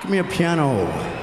Give me a piano.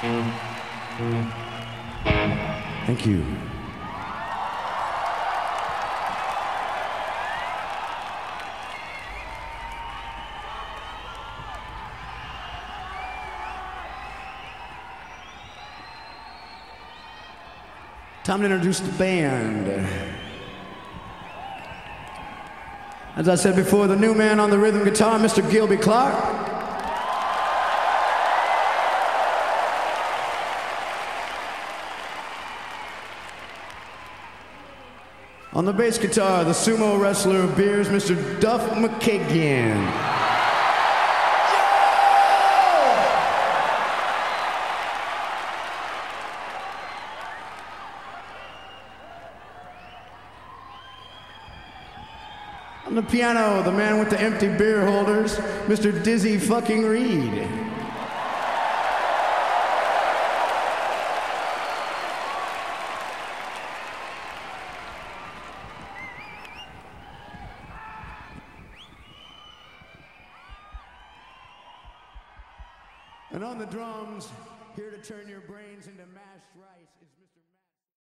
Thank you. Time to introduce the band. As I said before, the new man on the rhythm guitar, Mr. Gilby Clark. On the bass guitar, the sumo wrestler of beers, Mr. Duff McKagan. On the piano, the man with the empty beer holders, Mr. Dizzy fucking Reed.